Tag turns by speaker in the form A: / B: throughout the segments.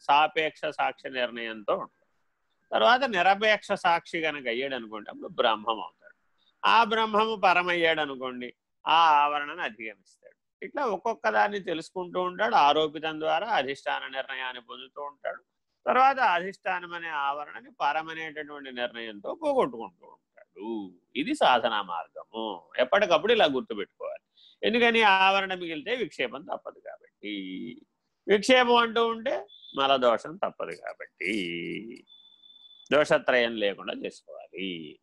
A: సాపేక్ష సాక్షి నిర్ణయంతో ఉంటాడు. తర్వాత నిరపేక్ష సాక్షి కనుక అయ్యాడు అనుకోండి అప్పుడు బ్రహ్మం అవుతాడు. ఆ బ్రహ్మము పరమయ్యాడు అనుకోండి ఆ ఆవరణను అధిగమిస్తాడు. ఇట్లా ఒక్కొక్క దాన్ని తెలుసుకుంటూ ఉంటాడు ఆరోపితం ద్వారా అధిష్టాన నిర్ణయాన్ని పొందుతూ ఉంటాడు. తర్వాత అధిష్టానం అనే ఆవరణని పరమనేటటువంటి నిర్ణయంతో పోగొట్టుకుంటూ ఉంటాడు. ఇది సాధనా మార్గము. ఎప్పటికప్పుడు ఇలా గుర్తుపెట్టుకోవాలి. ఎందుకని ఆవరణ మిగిలితే విక్షేపం తప్పదు కాబట్టి. విక్షేపం అంటూ ఉంటే మల దోషం తప్పదు కాబట్టి దోషత్రయం లేకుండా చేసుకోవాలి.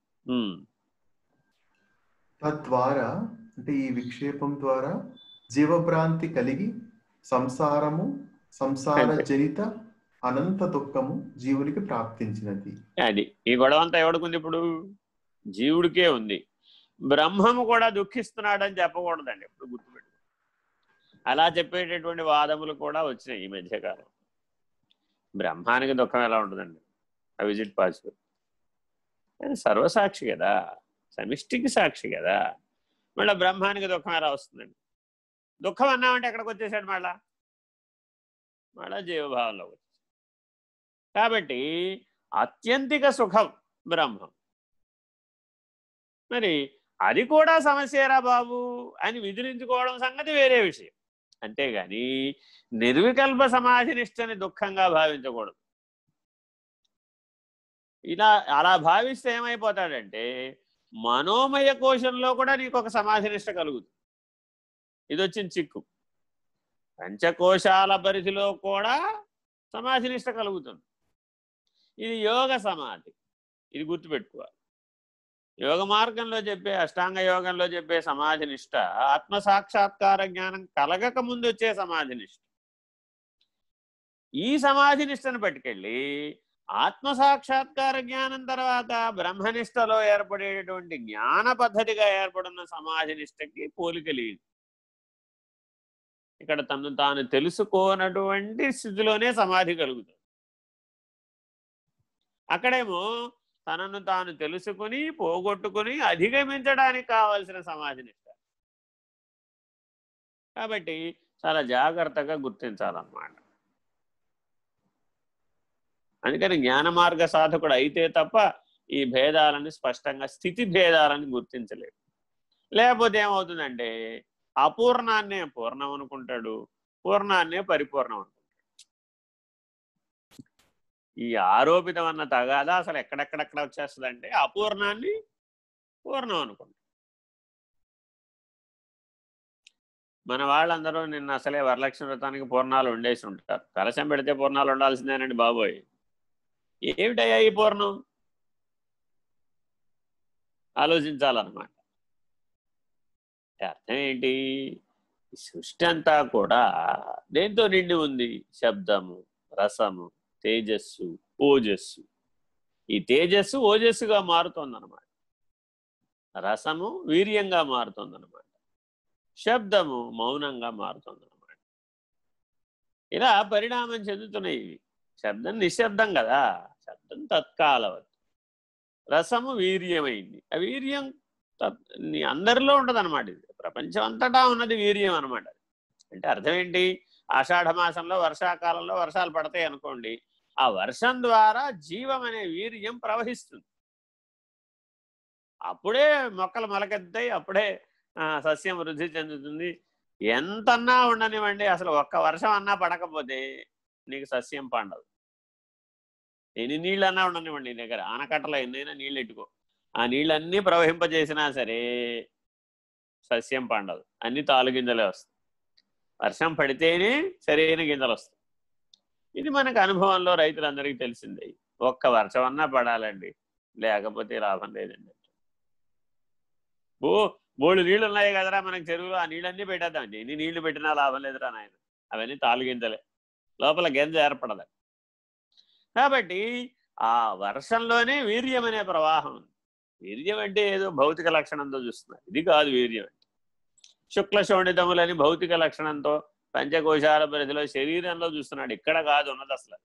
B: తద్వారా అంటే ఈ విక్షేపం ద్వారా జీవభ్రాంతి కలిగి సంసారము సంసార జనిత అనంత దుఃఖము జీవునికి ప్రాప్తించినది.
A: అది. ఈ గొడవ అంతా ఎవడుకుంది ఇప్పుడు? జీవుడికే ఉంది. బ్రహ్మము కూడా దుఃఖిస్తున్నాడని చెప్పకూడదండి ఎప్పుడు గుర్తుపెట్టు అలా చెప్పేటటువంటి వాదములు కూడా వచ్చినాయి ఈ మధ్యకాలం. బ్రహ్మానికి దుఃఖం ఎలా ఉంటుందండి? ఆ విజిట్ పాసిబుల్ అది సర్వసాక్షి కదా. సమిష్టికి సాక్షి కదా. మళ్ళీ బ్రహ్మానికి దుఃఖం ఎలా వస్తుందండి? దుఃఖం అన్నామంటే ఎక్కడికి వచ్చేసాడు మళ్ళా? మళ్ళా జీవభావంలో వచ్చేసాడు. కాబట్టి అత్యంతిక సుఖం బ్రహ్మం. మరి అది కూడా సమస్యరా బాబు? అని విధిలించుకోవడం సంగతి వేరే విషయం. అంతేగాని నిర్వికల్ప సమాధి నిష్టని దుఃఖంగా భావించకూడదు. ఇలా అలా భావిస్తే ఏమైపోతాడంటే మనోమయ కోశంలో కూడా నీకు ఒక సమాధి నిష్ట కలుగుతుంది. ఇది వచ్చిన చిక్కు. పంచకోశాల పరిధిలో కూడా సమాధి నిష్ట కలుగుతుంది. ఇది యోగ సమాధి. ఇది గుర్తుపెట్టుకోవాలి. యోగ మార్గంలో చెప్పే అష్టాంగ యోగంలో చెప్పే సమాధి నిష్ట ఆత్మ సాక్షాత్కార జ్ఞానం కలగక ముందు వచ్చే సమాధి నిష్ట ఈ సమాధి నిష్టను పట్టుకెళ్ళి ఆత్మ సాక్షాత్కార జ్ఞానం తర్వాత బ్రహ్మనిష్టలో ఏర్పడేటటువంటి జ్ఞాన పద్ధతిగా ఏర్పడిన సమాధి నిష్టకి పోలిక లేదు. ఇక్కడ తను తాను తెలుసుకోనటువంటి స్థితిలోనే సమాధి కలుగుతుంది. అక్కడేమో తనను తాను తెలుసుకుని పోగొట్టుకుని అధిగమించడానికి కావలసిన సమాధి నిష్ట కాబట్టి చాలా జాగ్రత్తగా గుర్తించాలన్నమాట. అందుకని జ్ఞాన మార్గ సాధకుడు అయితే తప్ప ఈ భేదాలని స్పష్టంగా స్థితి భేదాలని గుర్తించలేడు. లేకపోతే ఏమవుతుందంటే అపూర్ణాన్నే పూర్ణం అనుకుంటాడు. పూర్ణాన్నే పరిపూర్ణం ఈ ఆరోపితం అన్న తగాదా అసలు ఎక్కడెక్కడెక్కడ వచ్చేస్తుందంటే అపూర్ణాన్ని పూర్ణం అనుకుంటాం. మన వాళ్ళందరూ నిన్న అసలే వరలక్ష్మి వ్రతానికి పూర్ణాలు ఉండేసి ఉంటారు. కలశం పెడితే పూర్ణాలు ఉండాల్సిందేనండి బాబోయ్. ఏమిటయ్యా ఈ పూర్ణం? ఆలోచించాలన్నమాట. అర్థం ఏంటి? సృష్టి అంతా కూడా దేంతో నిండి ఉంది? శబ్దము రసము. తేజస్సు ఓజస్సు. ఈ తేజస్సు ఓజస్సుగా మారుతోందనమాట రసము వీర్యంగా మారుతోందన్నమాట. శబ్దము మౌనంగా మారుతోందన్నమాట. ఇలా పరిణామం చెందుతున్నాయి ఇవి. శబ్దం నిశ్శబ్దం కదా. శబ్దం తత్కాలవద్దు రసము వీర్యమైంది. ఆ వీర్యం అందరిలో ఉంటుందన్నమాట ఇది. ప్రపంచం అంతటా ఉన్నది వీర్యం అనమాట అంటే అర్థం ఏంటి? ఆషాఢ మాసంలో వర్షాకాలంలో వర్షాలు పడతాయి అనుకోండి. ఆ వర్షం ద్వారా జీవం అనే వీర్యం ప్రవహిస్తుంది. అప్పుడే మొక్కలు మొలకెత్తాయి అప్పుడే సస్యం వృద్ధి చెందుతుంది. ఎంతన్నా ఉండనివ్వండి అసలు ఒక్క వర్షం అన్నా పడకపోతే నీకు సస్యం పండదు. ఎన్ని నీళ్ళు అన్నా ఉండనివ్వండి నీ దగ్గర. ఆనకట్టలో ఎన్నైనా నీళ్ళు ఎట్టుకో ఆ నీళ్ళన్నీ ప్రవహింపజేసినా సరే సస్యం పండదు. అన్ని తాలు గింజలే వస్తాయి. వర్షం పడితేనే సరైన గింజలు వస్తాయి. ఇది మనకు అనుభవంలో రైతులందరికీ తెలిసిందే. ఒక్క వర్షమన్నా పడాలండి. లేకపోతే లాభం లేదండి. ఓ మూడు నీళ్ళు ఉన్నాయి కదరా మనకి చెరువులో. ఆ నీళ్ళన్నీ పెట్టేద్దామండి. ఎన్ని నీళ్ళు పెట్టినా లాభం లేదురా నాయన. అవన్నీ తాలు గింజలే. లోపల గింజ ఏర్పడదు. కాబట్టి ఆ వర్షంలోనే వీర్యం అనే ప్రవాహం ఉంది. వీర్యం అంటే ఏదో భౌతిక లక్షణంతో చూస్తున్నారు. ఇది కాదు వీర్యం. అంటే శుక్ల శోణితములని భౌతిక లక్షణంతో పంచకోశాల పరిధిలో శరీరంలో చూస్తున్నాడు. ఇక్కడ కాదు ఉన్నది అసలు.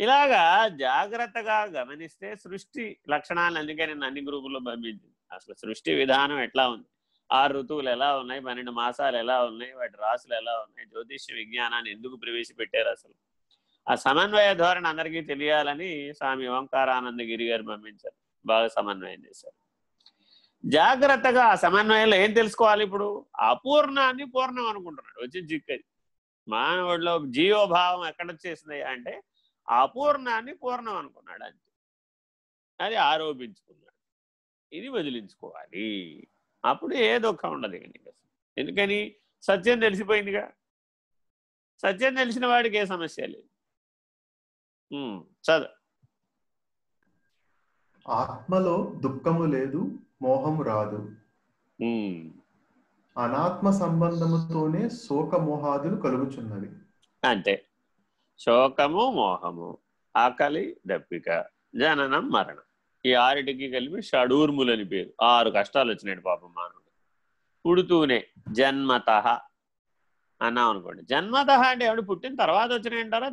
A: ఇలాగా జాగ్రత్తగా గమనిస్తే సృష్టి లక్షణాలను అందుకే నేను అన్ని గ్రూపుల్లో పంపించింది. అసలు సృష్టి విధానం ఎట్లా ఉంది? ఆరు ఋతువులు ఎలా ఉన్నాయి? పన్నెండు మాసాలు ఎలా ఉన్నాయి? వాటి రాసులు ఎలా ఉన్నాయి? జ్యోతిష్య విజ్ఞానాన్ని ఎందుకు ప్రవేశపెట్టారు అసలు? ఆ సమన్వయ ధోరణి అందరికీ తెలియాలని స్వామి ఓంకారానంద గిరి గారు పంపించారు. బాగా సమన్వయం చేశారు. జాగ్రత్తగా ఆ సమన్వయంలో ఏం తెలుసుకోవాలి ఇప్పుడు? అపూర్ణాన్ని పూర్ణం అనుకుంటున్నాడు. వచ్చి చిక్కది మానవుడిలో జీవోభావం ఎక్కడ వచ్చేసింది అంటే అపూర్ణాన్ని పూర్ణం అనుకున్నాడు అంతే. అది ఆరోపించుకున్నాడు. ఇది వదిలించుకోవాలి. అప్పుడు ఏ దుఃఖం ఉండదు నీకు అసలు. ఎందుకని? సత్యం తెలిసిపోయిందిగా. సత్యం తెలిసిన వాడికి ఏ సమస్య లేదు. ఉమ్, చదువు.
B: ఆత్మలో దుఃఖము లేదు మోహము రాదు. అనాత్మ సంబంధముతోనే శోక మోహాదులు కలుగుచున్నవి.
A: అంతే శోకము మోహము ఆకలి దప్పిక జననం మరణం. ఈ ఆరిటికి కలిపి షడూర్ములని పేరు. ఆరు కష్టాలు వచ్చినాడు పాపం మానవుడు. పుడుతూనే జన్మత అన్నాం అనుకోండి జన్మత అంటే ఎవడు పుట్టిన తర్వాత వచ్చినాయంటారా